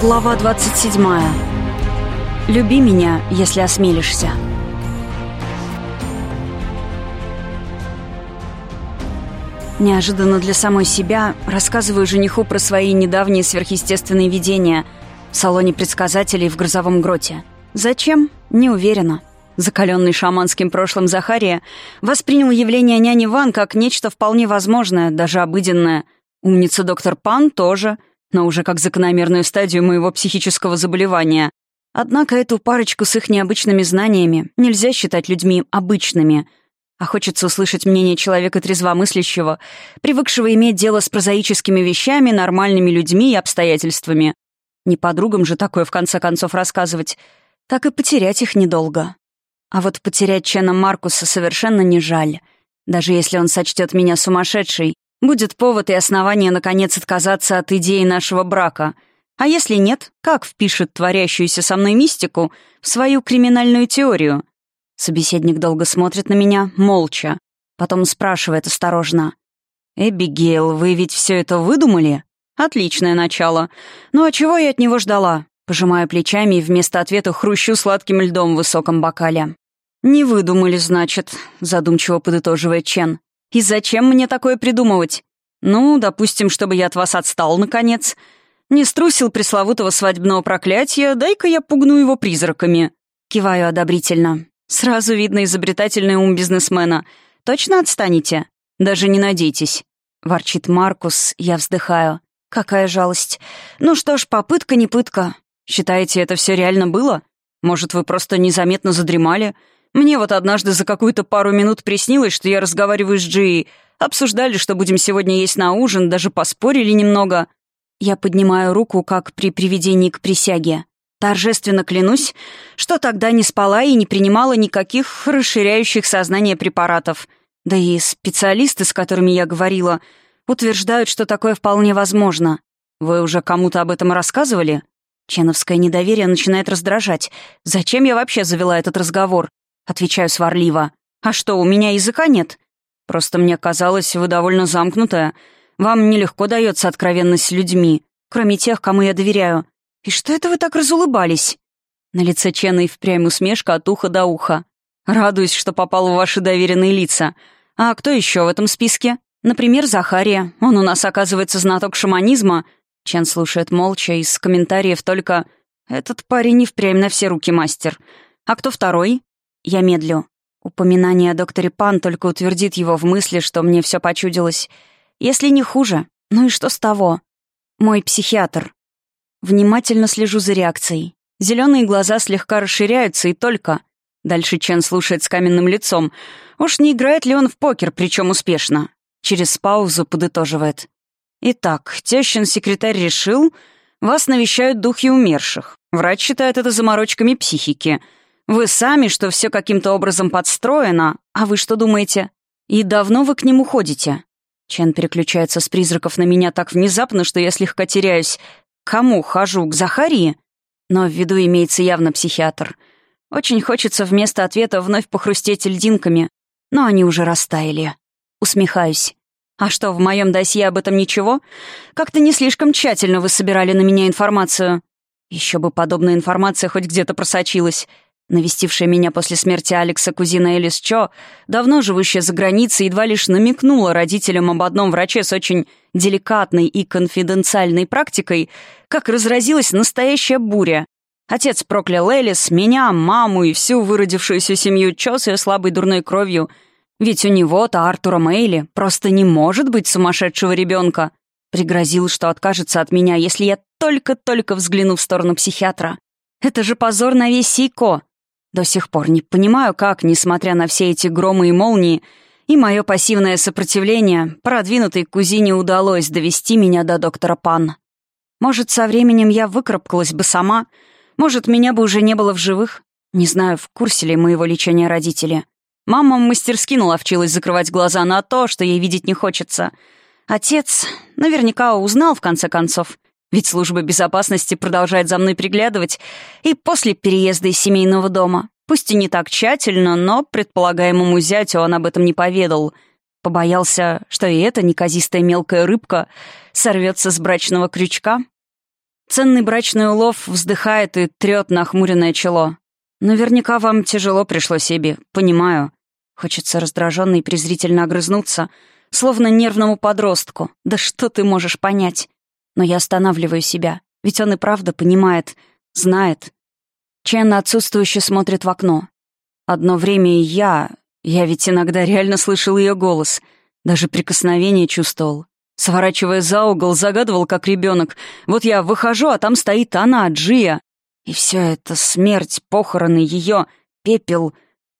Глава 27. Люби меня, если осмелишься. Неожиданно для самой себя рассказываю жениху про свои недавние сверхъестественные видения в салоне предсказателей в грозовом гроте. Зачем? Не уверена. Закаленный шаманским прошлым Захария воспринял явление няни Ван как нечто вполне возможное, даже обыденное. Умница доктор Пан тоже — но уже как закономерную стадию моего психического заболевания. Однако эту парочку с их необычными знаниями нельзя считать людьми обычными. А хочется услышать мнение человека трезвомыслящего, привыкшего иметь дело с прозаическими вещами, нормальными людьми и обстоятельствами. Не подругам же такое в конце концов рассказывать. Так и потерять их недолго. А вот потерять Чена Маркуса совершенно не жаль. Даже если он сочтет меня сумасшедшей, Будет повод и основание, наконец, отказаться от идеи нашего брака. А если нет, как впишет творящуюся со мной мистику в свою криминальную теорию? Собеседник долго смотрит на меня, молча. Потом спрашивает осторожно. «Эбигейл, вы ведь все это выдумали?» «Отличное начало. Ну а чего я от него ждала?» Пожимаю плечами и вместо ответа хрущу сладким льдом в высоком бокале. «Не выдумали, значит», — задумчиво подытоживает Чен. И зачем мне такое придумывать? Ну, допустим, чтобы я от вас отстал, наконец. Не струсил пресловутого свадебного проклятия, дай-ка я пугну его призраками. Киваю одобрительно. Сразу видно изобретательный ум бизнесмена. Точно отстанете? Даже не надейтесь. Ворчит Маркус, я вздыхаю. Какая жалость. Ну что ж, попытка не пытка. Считаете, это все реально было? Может, вы просто незаметно задремали? Мне вот однажды за какую-то пару минут приснилось, что я разговариваю с Джи. Обсуждали, что будем сегодня есть на ужин, даже поспорили немного. Я поднимаю руку, как при приведении к присяге. Торжественно клянусь, что тогда не спала и не принимала никаких расширяющих сознание препаратов. Да и специалисты, с которыми я говорила, утверждают, что такое вполне возможно. Вы уже кому-то об этом рассказывали? Ченовское недоверие начинает раздражать. Зачем я вообще завела этот разговор? Отвечаю сварливо. «А что, у меня языка нет? Просто мне казалось, вы довольно замкнутая. Вам нелегко дается откровенность с людьми, кроме тех, кому я доверяю. И что это вы так разулыбались?» На лице Чена и впрямь усмешка от уха до уха. «Радуюсь, что попал в ваши доверенные лица. А кто еще в этом списке? Например, Захария. Он у нас, оказывается, знаток шаманизма». Чен слушает молча, из комментариев только «Этот парень и впрямь на все руки мастер. А кто второй?» Я медлю. Упоминание о докторе Пан только утвердит его в мысли, что мне все почудилось. Если не хуже, ну и что с того? Мой психиатр. Внимательно слежу за реакцией. Зеленые глаза слегка расширяются и только. Дальше Чен слушает с каменным лицом. Уж не играет ли он в покер, причем успешно? Через паузу подытоживает. Итак, тещин секретарь решил, вас навещают духи умерших. Врач считает это заморочками психики — вы сами, что все каким-то образом подстроено, а вы что думаете? И давно вы к нему ходите?» Чен переключается с призраков на меня так внезапно, что я слегка теряюсь. «Кому хожу? К Захарии?» Но в виду имеется явно психиатр. Очень хочется вместо ответа вновь похрустеть льдинками, но они уже растаяли. Усмехаюсь. «А что, в моем досье об этом ничего? Как-то не слишком тщательно вы собирали на меня информацию». Еще бы подобная информация хоть где-то просочилась. Навестившая меня после смерти Алекса кузина Элис Чо, давно живущая за границей, едва лишь намекнула родителям об одном враче с очень деликатной и конфиденциальной практикой, как разразилась настоящая буря. Отец проклял Элис, меня, маму и всю выродившуюся семью Чо с ее слабой дурной кровью. Ведь у него-то, Артура Мейли, просто не может быть сумасшедшего ребенка. Пригрозил, что откажется от меня, если я только-только взгляну в сторону психиатра. Это же позор на весь Сейко. До сих пор не понимаю, как, несмотря на все эти громы и молнии, и мое пассивное сопротивление, продвинутой кузине удалось довести меня до доктора Пан. Может, со временем я выкарабкалась бы сама, может, меня бы уже не было в живых. Не знаю, в курсе ли моего лечения родители. Мама мастерски наловчилась закрывать глаза на то, что ей видеть не хочется. Отец наверняка узнал, в конце концов. Ведь служба безопасности продолжает за мной приглядывать и после переезда из семейного дома. Пусть и не так тщательно, но предполагаемому зятю он об этом не поведал. Побоялся, что и эта неказистая мелкая рыбка сорвется с брачного крючка. Ценный брачный улов вздыхает и трет нахмуренное чело. «Наверняка вам тяжело пришлось, Эбби, понимаю». Хочется раздраженно и презрительно огрызнуться, словно нервному подростку. «Да что ты можешь понять?» Но я останавливаю себя, ведь он и правда понимает, знает. Чен отсутствующе смотрит в окно. Одно время и я... Я ведь иногда реально слышал ее голос, даже прикосновение чувствовал. Сворачивая за угол, загадывал, как ребенок. Вот я выхожу, а там стоит она, Джия. И все это смерть, похороны, ее, пепел,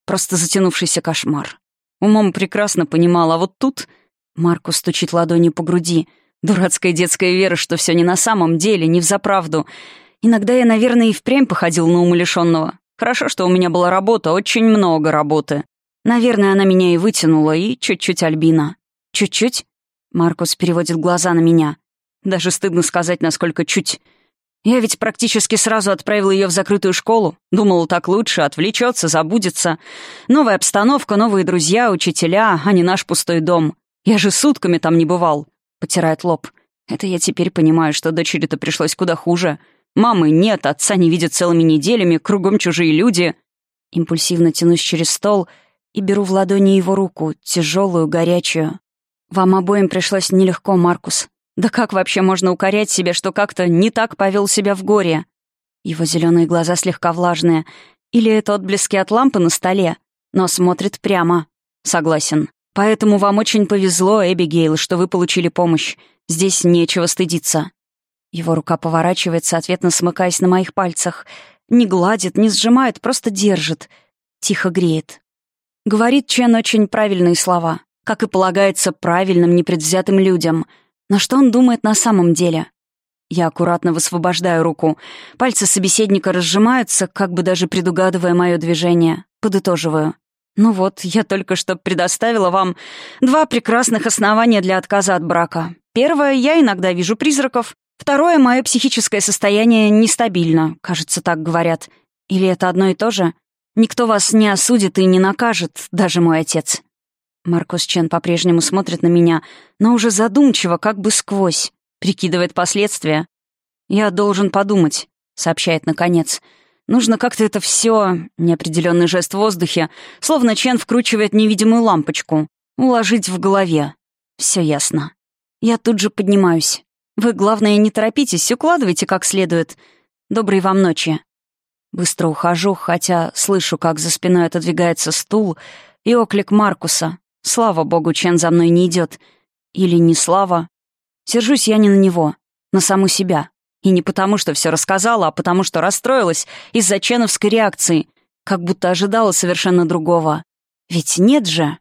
просто затянувшийся кошмар. Умом прекрасно понимал, а вот тут... Маркус стучит ладонью по груди. Дурацкая детская вера, что все не на самом деле, не взаправду. Иногда я, наверное, и впрямь походил на умалишенного. Хорошо, что у меня была работа, очень много работы. Наверное, она меня и вытянула, и чуть-чуть Альбина. Чуть-чуть? Маркус переводит глаза на меня. Даже стыдно сказать, насколько чуть. Я ведь практически сразу отправил ее в закрытую школу. Думал, так лучше, отвлечется, забудется. Новая обстановка, новые друзья, учителя, а не наш пустой дом. Я же сутками там не бывал. Потирает лоб. Это я теперь понимаю, что дочери-то пришлось куда хуже. Мамы нет, отца не видят целыми неделями, кругом чужие люди. Импульсивно тянусь через стол и беру в ладони его руку, тяжелую, горячую. Вам обоим пришлось нелегко, Маркус. Да как вообще можно укорять себя, что как-то не так повел себя в горе? Его зеленые глаза слегка влажные. Или это отблески от лампы на столе? Но смотрит прямо. Согласен. Поэтому вам очень повезло, Эбигейл, что вы получили помощь. Здесь нечего стыдиться. Его рука поворачивается, ответно смыкаясь на моих пальцах. Не гладит, не сжимает, просто держит. Тихо греет. Говорит Чен очень правильные слова. Как и полагается правильным, непредвзятым людям — но что он думает на самом деле? Я аккуратно высвобождаю руку. Пальцы собеседника разжимаются, как бы даже предугадывая мое движение. Подытоживаю. Ну вот, я только что предоставила вам два прекрасных основания для отказа от брака. Первое, я иногда вижу призраков. Второе, мое психическое состояние нестабильно, кажется, так говорят. Или это одно и то же? Никто вас не осудит и не накажет, даже мой отец. Маркус Чен по-прежнему смотрит на меня, но уже задумчиво, как бы сквозь, прикидывает последствия. «Я должен подумать», — сообщает наконец. «Нужно как-то это все неопределенный жест в воздухе, словно Чен вкручивает невидимую лампочку, уложить в голове. Все ясно. Я тут же поднимаюсь. Вы, главное, не торопитесь, укладывайте как следует. Доброй вам ночи». Быстро ухожу, хотя слышу, как за спиной отодвигается стул и оклик Маркуса. Слава богу, Чен за мной не идет. Или не слава. Сержусь я не на него, на саму себя. И не потому, что все рассказала, а потому, что расстроилась из-за ченовской реакции, как будто ожидала совершенно другого. Ведь нет же.